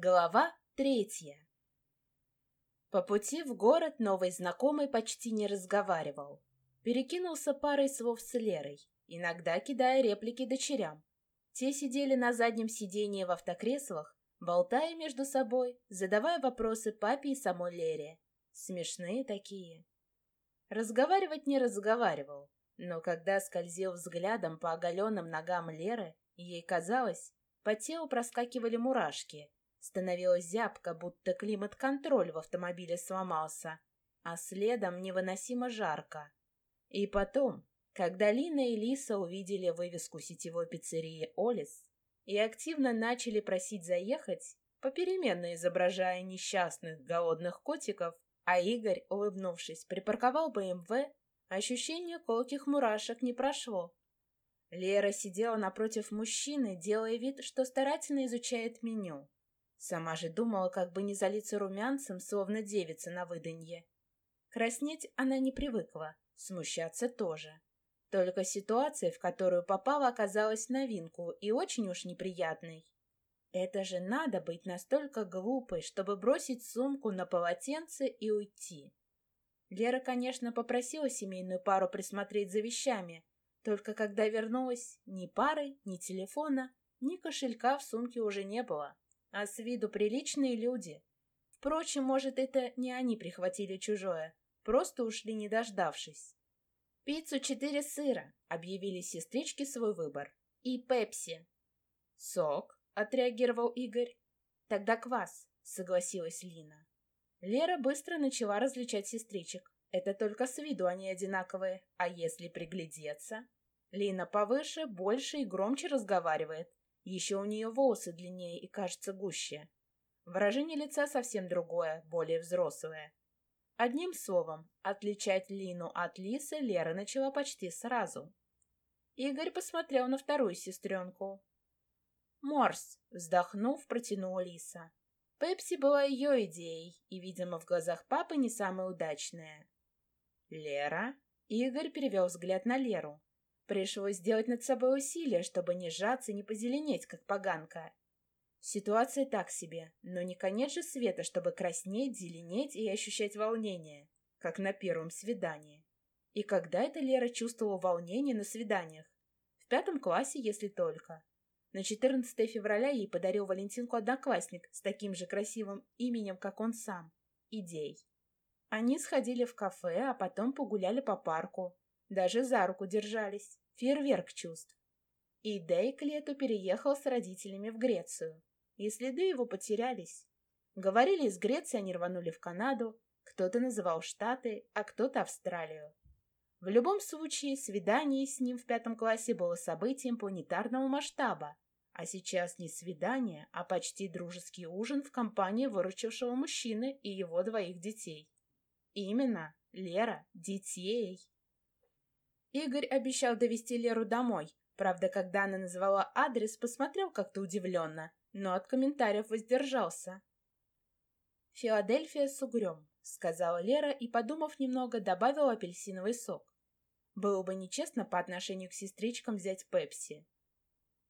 Глава третья По пути в город новый знакомый почти не разговаривал. Перекинулся парой слов с Лерой, иногда кидая реплики дочерям. Те сидели на заднем сиденье в автокреслах, болтая между собой, задавая вопросы папе и самой Лере. Смешные такие. Разговаривать не разговаривал, но когда скользил взглядом по оголенным ногам Леры, ей казалось, по телу проскакивали мурашки — Становилось зябко, будто климат-контроль в автомобиле сломался, а следом невыносимо жарко. И потом, когда Лина и Лиса увидели вывеску сетевой пиццерии «Олис» и активно начали просить заехать, попеременно изображая несчастных голодных котиков, а Игорь, улыбнувшись, припарковал БМВ, ощущение колких мурашек не прошло. Лера сидела напротив мужчины, делая вид, что старательно изучает меню. Сама же думала, как бы не залиться румянцем, словно девица на выданье. Краснеть она не привыкла, смущаться тоже. Только ситуация, в которую попала, оказалась новинку и очень уж неприятной. Это же надо быть настолько глупой, чтобы бросить сумку на полотенце и уйти. Лера, конечно, попросила семейную пару присмотреть за вещами, только когда вернулась, ни пары, ни телефона, ни кошелька в сумке уже не было а с виду приличные люди. Впрочем, может, это не они прихватили чужое, просто ушли не дождавшись. «Пиццу четыре сыра», — объявили сестрички свой выбор. «И пепси». «Сок», — отреагировал Игорь. «Тогда квас», — согласилась Лина. Лера быстро начала различать сестричек. Это только с виду они одинаковые, а если приглядеться? Лина повыше, больше и громче разговаривает, еще у нее волосы длиннее и кажется гуще. Выражение лица совсем другое, более взрослое. Одним словом, отличать Лину от Лисы Лера начала почти сразу. Игорь посмотрел на вторую сестренку. «Морс!» — вздохнув, протянула Лиса. Пепси была ее идеей, и, видимо, в глазах папы не самая удачная. «Лера?» — Игорь перевел взгляд на Леру. Пришлось сделать над собой усилие, чтобы не сжаться и не позеленеть, как поганка. Ситуация так себе, но не конец же света, чтобы краснеть, зеленеть и ощущать волнение, как на первом свидании. И когда это Лера чувствовала волнение на свиданиях? В пятом классе, если только. На 14 февраля ей подарил Валентинку одноклассник с таким же красивым именем, как он сам. Идей. Они сходили в кафе, а потом погуляли по парку. Даже за руку держались. Фейерверк чувств. И Дэй к лету переехал с родителями в Грецию. И следы его потерялись. Говорили, из Греции они рванули в Канаду, кто-то называл Штаты, а кто-то Австралию. В любом случае, свидание с ним в пятом классе было событием планетарного масштаба, а сейчас не свидание, а почти дружеский ужин в компании выручившего мужчины и его двоих детей. Именно, Лера, детей. Игорь обещал довести Леру домой. Правда, когда она назвала адрес, посмотрел как-то удивленно, но от комментариев воздержался. «Филадельфия с угрем», — сказала Лера и, подумав немного, добавила апельсиновый сок. Было бы нечестно по отношению к сестричкам взять пепси.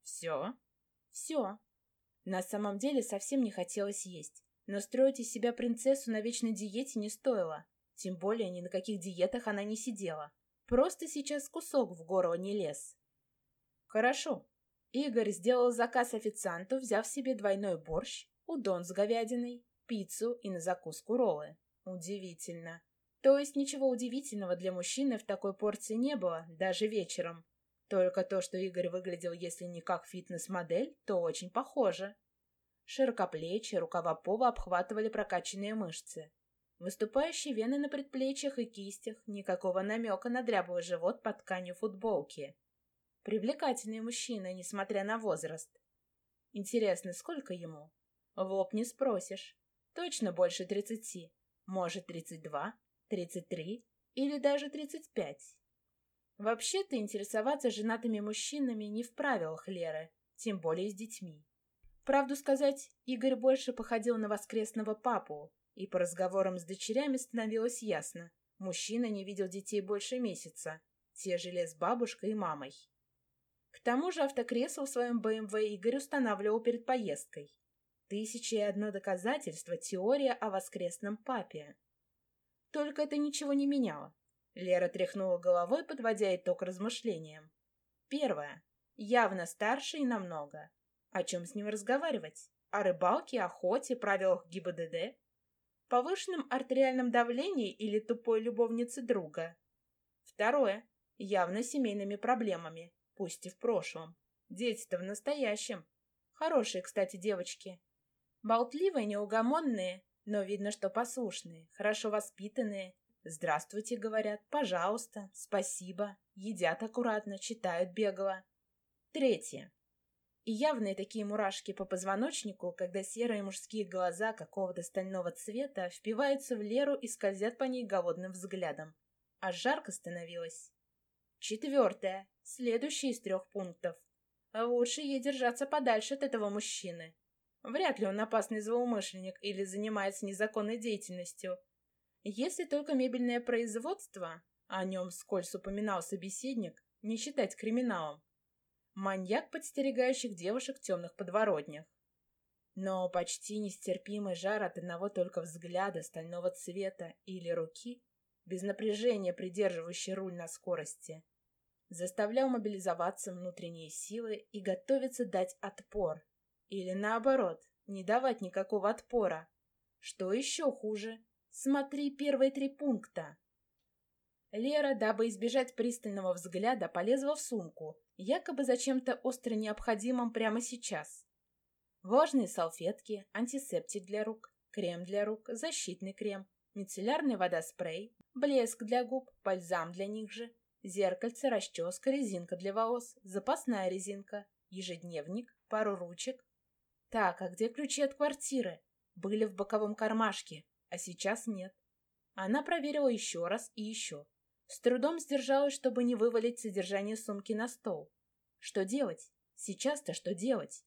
«Все?» «Все». На самом деле совсем не хотелось есть, но строить из себя принцессу на вечной диете не стоило. Тем более ни на каких диетах она не сидела. Просто сейчас кусок в горло не лез. Хорошо. Игорь сделал заказ официанту, взяв себе двойной борщ, удон с говядиной, пиццу и на закуску роллы. Удивительно. То есть ничего удивительного для мужчины в такой порции не было, даже вечером. Только то, что Игорь выглядел, если не как фитнес-модель, то очень похоже. Широкоплечие, рукава пола обхватывали прокачанные мышцы. Выступающие вены на предплечьях и кистях, никакого намека на дряблый живот под тканью футболки. Привлекательный мужчина, несмотря на возраст. Интересно, сколько ему? В лоб не спросишь. Точно больше тридцати. Может, тридцать два, тридцать три или даже тридцать пять. Вообще-то интересоваться женатыми мужчинами не в правилах Леры, тем более с детьми. Правду сказать, Игорь больше походил на воскресного папу, и по разговорам с дочерями становилось ясно. Мужчина не видел детей больше месяца. Те жили с бабушкой и мамой. К тому же автокресло в своем БМВ Игорь устанавливал перед поездкой. Тысяча и одно доказательство теория о воскресном папе. Только это ничего не меняло. Лера тряхнула головой, подводя итог размышлениям. Первое. Явно старше и намного. О чем с ним разговаривать? О рыбалке, охоте, правилах ГИБДД? Повышенном артериальном давлении или тупой любовнице друга? Второе. Явно семейными проблемами, пусть и в прошлом. Дети-то в настоящем. Хорошие, кстати, девочки. Болтливые, неугомонные, но видно, что послушные, хорошо воспитанные. «Здравствуйте», — говорят, «пожалуйста», «спасибо», едят аккуратно, читают бегло. Третье. И явные такие мурашки по позвоночнику, когда серые мужские глаза какого-то стального цвета впиваются в Леру и скользят по ней голодным взглядом. А жарко становилось. Четвертое. Следующий из трех пунктов. Лучше ей держаться подальше от этого мужчины. Вряд ли он опасный злоумышленник или занимается незаконной деятельностью. Если только мебельное производство, о нем скользь упоминал собеседник, не считать криминалом. Маньяк, подстерегающих девушек в темных подворотнях. Но почти нестерпимый жар от одного только взгляда стального цвета или руки, без напряжения придерживающей руль на скорости, заставлял мобилизоваться внутренние силы и готовиться дать отпор, или наоборот, не давать никакого отпора. Что еще хуже? Смотри первые три пункта. Лера, дабы избежать пристального взгляда, полезла в сумку, якобы за чем-то остро необходимым прямо сейчас. Влажные салфетки, антисептик для рук, крем для рук, защитный крем, мицеллярная вода-спрей, блеск для губ, бальзам для них же, зеркальце, расческа, резинка для волос, запасная резинка, ежедневник, пару ручек, так, а где ключи от квартиры? Были в боковом кармашке, а сейчас нет. Она проверила еще раз и еще. С трудом сдержалась, чтобы не вывалить содержание сумки на стол. Что делать? Сейчас-то что делать?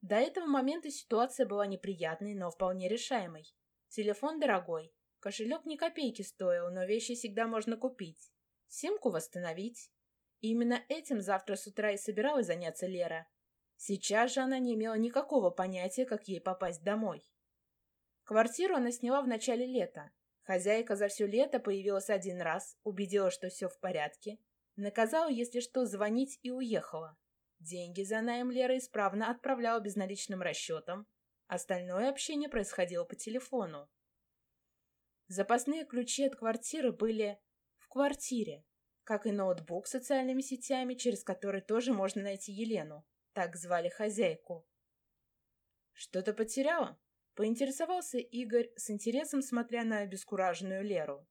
До этого момента ситуация была неприятной, но вполне решаемой. Телефон дорогой, кошелек ни копейки стоил, но вещи всегда можно купить. Симку восстановить. И именно этим завтра с утра и собиралась заняться Лера. Сейчас же она не имела никакого понятия, как ей попасть домой. Квартиру она сняла в начале лета. Хозяйка за все лето появилась один раз, убедила, что все в порядке, наказала, если что, звонить и уехала. Деньги за найм Лера исправно отправляла безналичным расчетом, остальное общение происходило по телефону. Запасные ключи от квартиры были в квартире, как и ноутбук с социальными сетями, через который тоже можно найти Елену. Так звали хозяйку. «Что-то потеряла?» — поинтересовался Игорь с интересом, смотря на обескураженную Леру.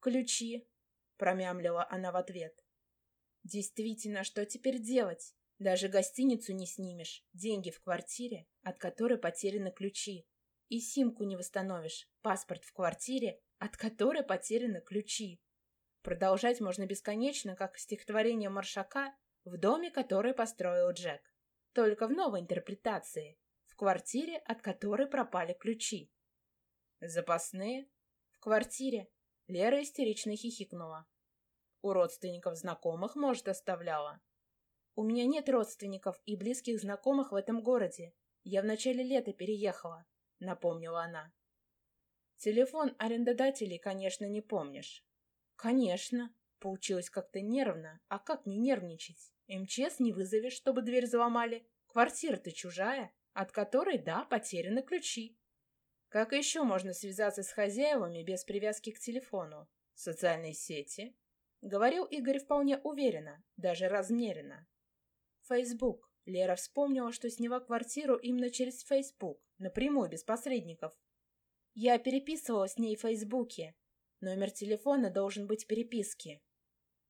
«Ключи», — промямлила она в ответ. «Действительно, что теперь делать? Даже гостиницу не снимешь, деньги в квартире, от которой потеряны ключи. И симку не восстановишь, паспорт в квартире, от которой потеряны ключи. Продолжать можно бесконечно, как стихотворение Маршака в доме, который построил Джек. Только в новой интерпретации, в квартире, от которой пропали ключи. Запасные? В квартире. Лера истерично хихикнула. У родственников знакомых, может, оставляла. У меня нет родственников и близких знакомых в этом городе. Я в начале лета переехала, напомнила она. Телефон арендодателей, конечно, не помнишь. Конечно. Получилось как-то нервно. А как не нервничать? МЧС не вызовешь, чтобы дверь взломали. Квартира-то чужая, от которой, да, потеряны ключи. Как еще можно связаться с хозяевами без привязки к телефону? Социальные сети? Говорил Игорь вполне уверенно, даже размеренно. Фейсбук. Лера вспомнила, что сняла квартиру именно через Фейсбук, напрямую, без посредников. Я переписывала с ней в Фейсбуке. Номер телефона должен быть в переписке.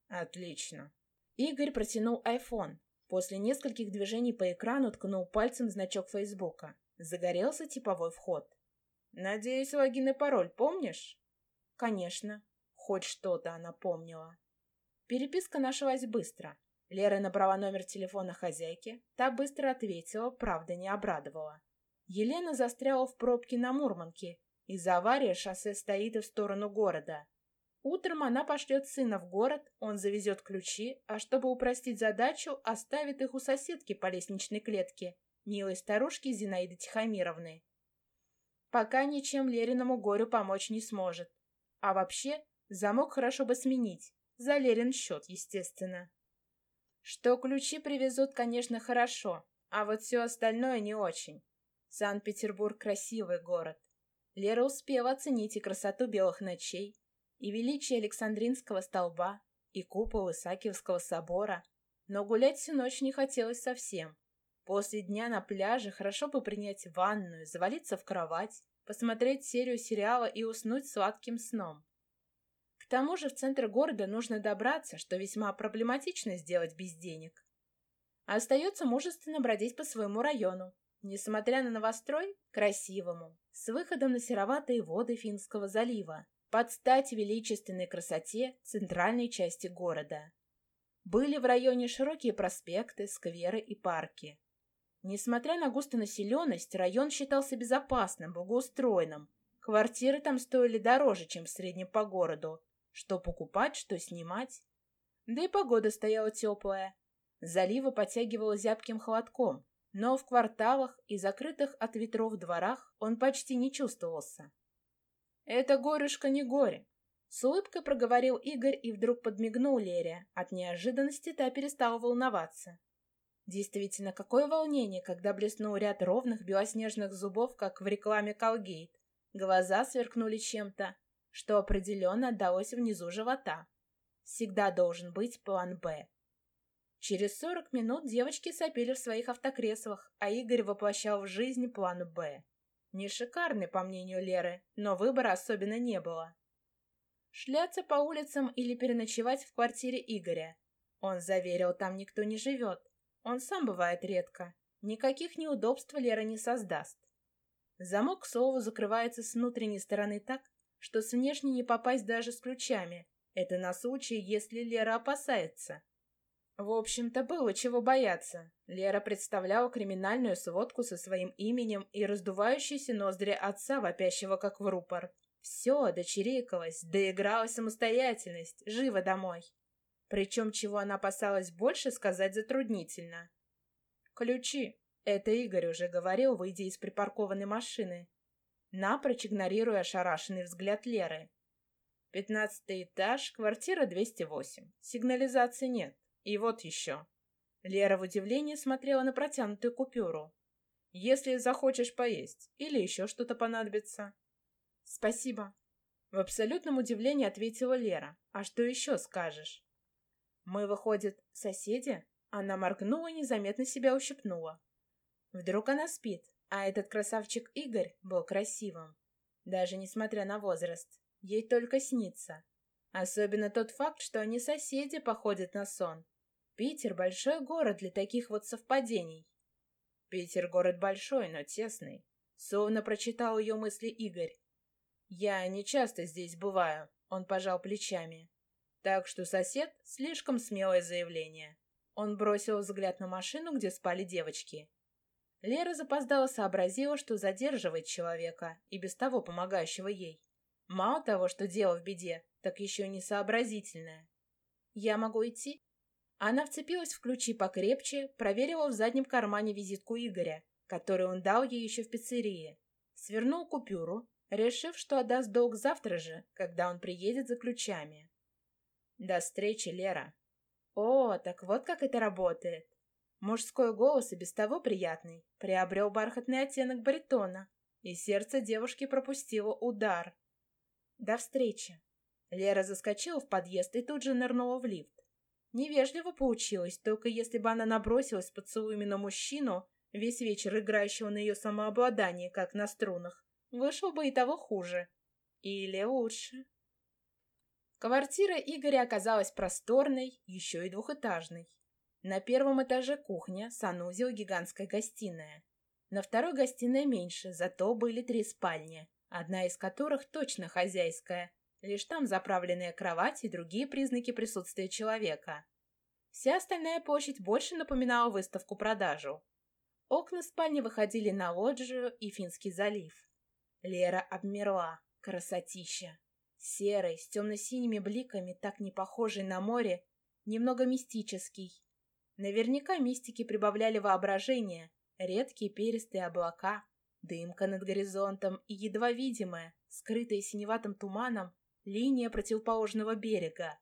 Отлично. Игорь протянул iPhone. После нескольких движений по экрану ткнул пальцем значок Фейсбука. Загорелся типовой вход. «Надеюсь, логин и пароль помнишь?» «Конечно». Хоть что-то она помнила. Переписка нашлась быстро. Лера набрала номер телефона хозяйки. Та быстро ответила, правда не обрадовала. Елена застряла в пробке на Мурманке. Из-за аварии шоссе стоит в сторону города. Утром она пошлет сына в город, он завезет ключи, а чтобы упростить задачу, оставит их у соседки по лестничной клетке милой старушки Зинаиды Тихомировны. Пока ничем Лериному горю помочь не сможет. А вообще, замок хорошо бы сменить. За Лерин счет, естественно. Что ключи привезут, конечно, хорошо, а вот все остальное не очень. Санкт-Петербург — красивый город. Лера успела оценить и красоту белых ночей, и величие Александринского столба, и купол Исаакиевского собора, но гулять всю ночь не хотелось совсем. После дня на пляже хорошо бы принять ванную, завалиться в кровать, посмотреть серию сериала и уснуть сладким сном. К тому же в центр города нужно добраться, что весьма проблематично сделать без денег. Остается мужественно бродить по своему району, несмотря на новострой, красивому, с выходом на сероватые воды Финского залива, под стать величественной красоте центральной части города. Были в районе широкие проспекты, скверы и парки. Несмотря на густонаселенность, район считался безопасным, благоустроенным. Квартиры там стоили дороже, чем в среднем по городу. Что покупать, что снимать. Да и погода стояла теплая. Залива подтягивала зябким холодком, но в кварталах и закрытых от ветров дворах он почти не чувствовался. «Это горюшка не горе», — с улыбкой проговорил Игорь и вдруг подмигнул Лере. От неожиданности та перестала волноваться. Действительно, какое волнение, когда блеснул ряд ровных белоснежных зубов, как в рекламе Колгейт. Глаза сверкнули чем-то, что определенно отдалось внизу живота. Всегда должен быть план «Б». Через сорок минут девочки сопели в своих автокреслах, а Игорь воплощал в жизнь план «Б». Не шикарный, по мнению Леры, но выбора особенно не было. Шляться по улицам или переночевать в квартире Игоря. Он заверил, там никто не живет. Он сам бывает редко. Никаких неудобств Лера не создаст. Замок, к слову, закрывается с внутренней стороны так, что с внешней не попасть даже с ключами. Это на случай, если Лера опасается. В общем-то, было чего бояться. Лера представляла криминальную сводку со своим именем и раздувающиеся ноздри отца, вопящего как в рупор. Все, дочерикалась, доигралась самостоятельность, живо домой. Причем, чего она опасалась больше, сказать затруднительно. «Ключи!» — это Игорь уже говорил, выйдя из припаркованной машины, напрочь игнорируя ошарашенный взгляд Леры. «Пятнадцатый этаж, квартира 208. Сигнализации нет. И вот еще. Лера в удивлении смотрела на протянутую купюру. Если захочешь поесть или еще что-то понадобится. Спасибо. В абсолютном удивлении ответила Лера. А что еще скажешь? Мы, выходит, соседи? Она моргнула и незаметно себя ущипнула. Вдруг она спит, а этот красавчик Игорь был красивым. Даже несмотря на возраст. Ей только снится. Особенно тот факт, что они соседи походят на сон. Питер — большой город для таких вот совпадений. Питер — город большой, но тесный. Словно прочитал ее мысли Игорь. Я не часто здесь бываю, он пожал плечами. Так что сосед — слишком смелое заявление. Он бросил взгляд на машину, где спали девочки. Лера запоздала сообразила, что задерживает человека, и без того помогающего ей. Мало того, что дело в беде, так еще и несообразительное. «Я могу идти?» Она вцепилась в ключи покрепче, проверила в заднем кармане визитку Игоря, которую он дал ей еще в пиццерии. Свернул купюру, решив, что отдаст долг завтра же, когда он приедет за ключами. До встречи, Лера. О, так вот как это работает. Мужской голос и без того приятный приобрел бархатный оттенок баритона, и сердце девушки пропустило удар. До встречи. Лера заскочила в подъезд и тут же нырнула в лифт. Невежливо получилось, только если бы она набросилась поцелуями на мужчину, весь вечер играющего на ее самообладании, как на струнах, вышел бы и того хуже. Или лучше. Квартира Игоря оказалась просторной, еще и двухэтажной. На первом этаже кухня, санузел, гигантская гостиная. На второй гостиная меньше, зато были три спальни, одна из которых точно хозяйская, Лишь там заправленная кровать и другие признаки присутствия человека. Вся остальная площадь больше напоминала выставку-продажу. Окна спальни выходили на лоджию и Финский залив. Лера обмерла. Красотища. Серый, с темно-синими бликами, так не похожий на море, немного мистический. Наверняка мистики прибавляли воображение, редкие перистые облака, дымка над горизонтом и едва видимая, скрытая синеватым туманом, линия противоположного берега.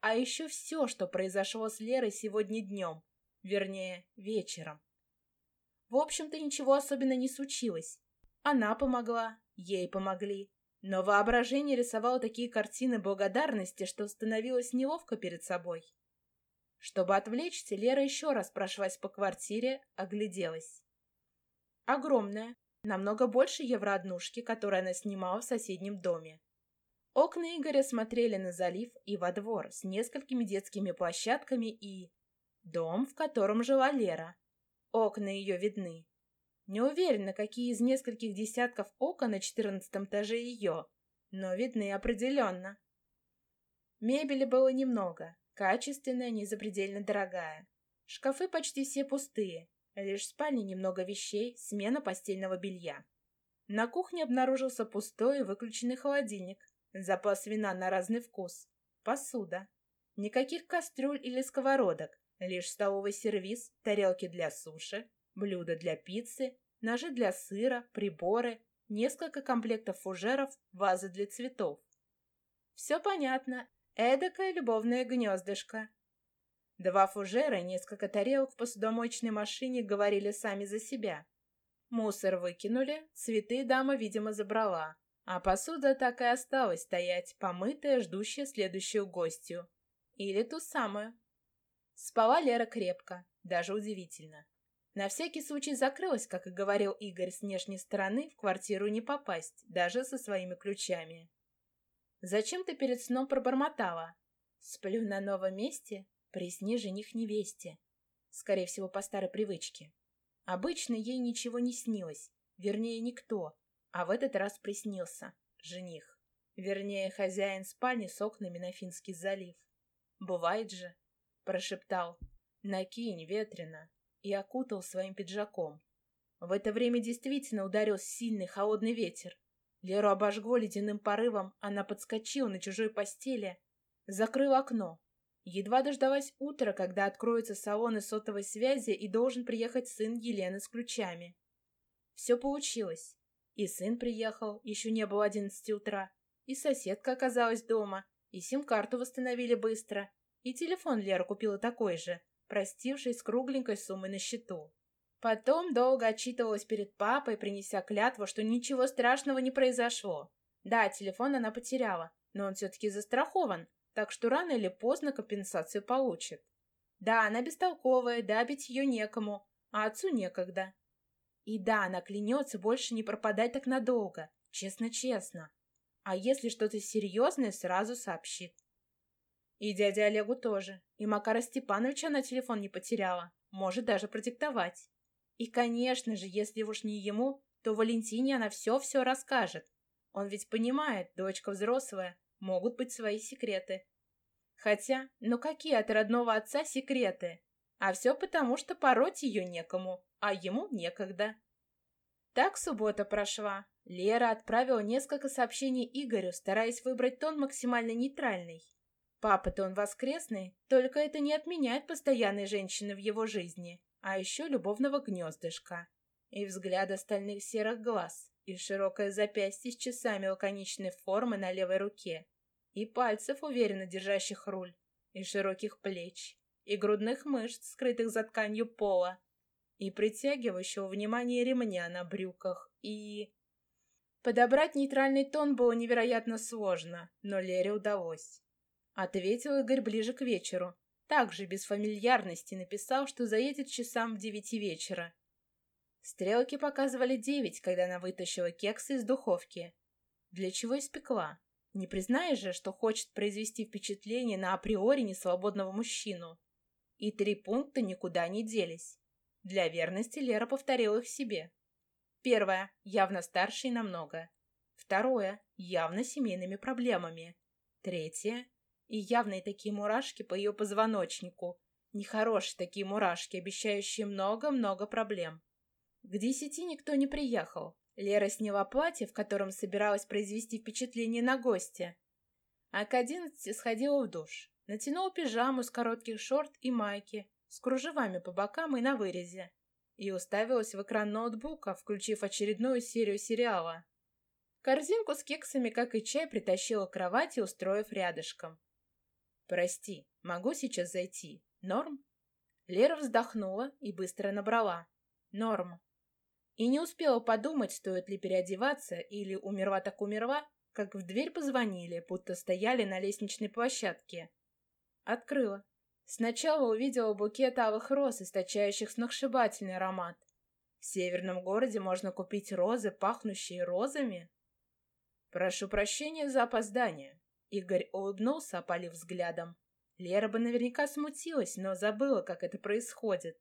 А еще все, что произошло с Лерой сегодня днем, вернее, вечером. В общем-то, ничего особенно не случилось. Она помогла, ей помогли. Но воображение рисовало такие картины благодарности, что становилось неловко перед собой. Чтобы отвлечься, Лера еще раз прошлась по квартире, огляделась. Огромная, намного больше еврооднушки, которую она снимала в соседнем доме. Окна Игоря смотрели на залив и во двор с несколькими детскими площадками и... Дом, в котором жила Лера. Окна ее видны. Не уверена, какие из нескольких десятков окон на четырнадцатом этаже ее, но видны определенно. Мебели было немного, качественная, не запредельно дорогая. Шкафы почти все пустые, лишь в спальне немного вещей, смена постельного белья. На кухне обнаружился пустой и выключенный холодильник, запас вина на разный вкус, посуда. Никаких кастрюль или сковородок, лишь столовый сервиз, тарелки для суши, блюда для пиццы, ножи для сыра, приборы, несколько комплектов фужеров, вазы для цветов. Все понятно. Эдакое любовное гнездышко. Два фужера и несколько тарелок в посудомоечной машине говорили сами за себя. Мусор выкинули, цветы дама, видимо, забрала, а посуда так и осталась стоять, помытая, ждущая следующую гостью. Или ту самую. Спала Лера крепко, даже удивительно. На всякий случай закрылась, как и говорил Игорь, с внешней стороны в квартиру не попасть, даже со своими ключами. Зачем ты перед сном пробормотала? Сплю на новом месте, присни жених невесте. Скорее всего, по старой привычке. Обычно ей ничего не снилось, вернее, никто, а в этот раз приснился жених. Вернее, хозяин спальни с окнами на Финский залив. «Бывает же», — прошептал, — «накинь, ветрено» и окутал своим пиджаком. В это время действительно ударил сильный холодный ветер. Леру обожгло ледяным порывом, она подскочила на чужой постели, закрыла окно. Едва дождалась утра, когда откроются салоны сотовой связи и должен приехать сын Елены с ключами. Все получилось. И сын приехал, еще не было одиннадцати утра, и соседка оказалась дома, и сим-карту восстановили быстро, и телефон Лера купила такой же, простившись с кругленькой суммой на счету. Потом долго отчитывалась перед папой, принеся клятву, что ничего страшного не произошло. Да, телефон она потеряла, но он все-таки застрахован, так что рано или поздно компенсацию получит. Да, она бестолковая, да, бить ее некому, а отцу некогда. И да, она клянется больше не пропадать так надолго, честно-честно. А если что-то серьезное, сразу сообщит. И дяде Олегу тоже. И Макара Степановича на телефон не потеряла. Может даже продиктовать. И, конечно же, если уж не ему, то Валентине она все-все расскажет. Он ведь понимает, дочка взрослая, могут быть свои секреты. Хотя, ну какие от родного отца секреты? А все потому, что пороть ее некому, а ему некогда. Так суббота прошла. Лера отправила несколько сообщений Игорю, стараясь выбрать тон максимально нейтральный. Папа-то он воскресный, только это не отменяет постоянной женщины в его жизни, а еще любовного гнездышка. И взгляд остальных серых глаз, и широкое запястье с часами лаконичной формы на левой руке, и пальцев, уверенно держащих руль, и широких плеч, и грудных мышц, скрытых за тканью пола, и притягивающего внимание ремня на брюках, и... Подобрать нейтральный тон было невероятно сложно, но Лере удалось. Ответил Игорь ближе к вечеру. Также без фамильярности написал, что заедет часам в девяти вечера. Стрелки показывали девять, когда она вытащила кексы из духовки. Для чего испекла? Не признаешь же, что хочет произвести впечатление на априори несвободного мужчину. И три пункта никуда не делись. Для верности Лера повторила их себе. Первое. Явно старше и намного. Второе. Явно семейными проблемами. Третье и явные такие мурашки по ее позвоночнику. Нехорошие такие мурашки, обещающие много-много проблем. К десяти никто не приехал. Лера сняла платье, в котором собиралась произвести впечатление на гостя. А к одиннадцати сходила в душ. Натянула пижаму с коротких шорт и майки, с кружевами по бокам и на вырезе. и уставилась в экран ноутбука, включив очередную серию сериала. Корзинку с кексами, как и чай, притащила к кровати, устроив рядышком. «Прости, могу сейчас зайти? Норм?» Лера вздохнула и быстро набрала. «Норм». И не успела подумать, стоит ли переодеваться или умерла так умерла, как в дверь позвонили, будто стояли на лестничной площадке. Открыла. Сначала увидела букет алых роз, источающих сногсшибательный аромат. В северном городе можно купить розы, пахнущие розами. Прошу прощения за опоздание. Игорь улыбнулся, опалив взглядом. Лера бы наверняка смутилась, но забыла, как это происходит.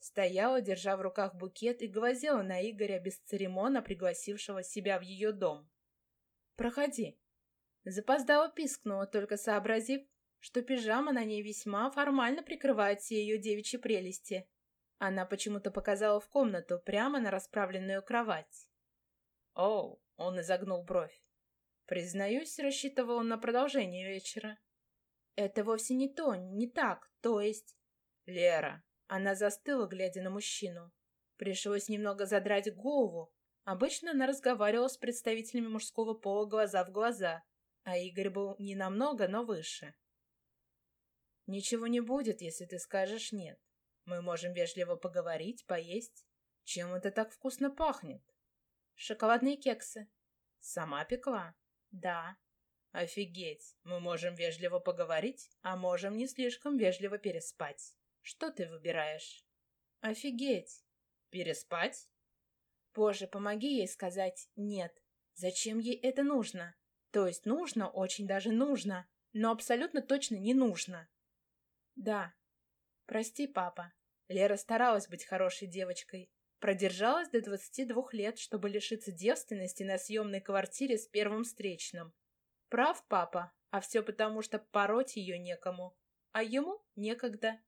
Стояла, держа в руках букет, и глазела на Игоря бесцеремонно пригласившего себя в ее дом. «Проходи». Запоздала пискнула, только сообразив, что пижама на ней весьма формально прикрывает все ее девичьи прелести. Она почему-то показала в комнату, прямо на расправленную кровать. «Оу!» — он изогнул бровь. Признаюсь, рассчитывал на продолжение вечера. Это вовсе не то, не так, то есть... Лера. Она застыла, глядя на мужчину. Пришлось немного задрать голову. Обычно она разговаривала с представителями мужского пола глаза в глаза, а Игорь был не намного, но выше. Ничего не будет, если ты скажешь «нет». Мы можем вежливо поговорить, поесть. Чем это так вкусно пахнет? Шоколадные кексы. Сама пекла? Да. Офигеть. Мы можем вежливо поговорить, а можем не слишком вежливо переспать. Что ты выбираешь? Офигеть. Переспать? Боже, помоги ей сказать «нет». Зачем ей это нужно? То есть нужно, очень даже нужно, но абсолютно точно не нужно. Да. Прости, папа. Лера старалась быть хорошей девочкой. Продержалась до 22 лет, чтобы лишиться девственности на съемной квартире с первым встречным. Прав папа, а все потому, что пороть ее некому. А ему некогда.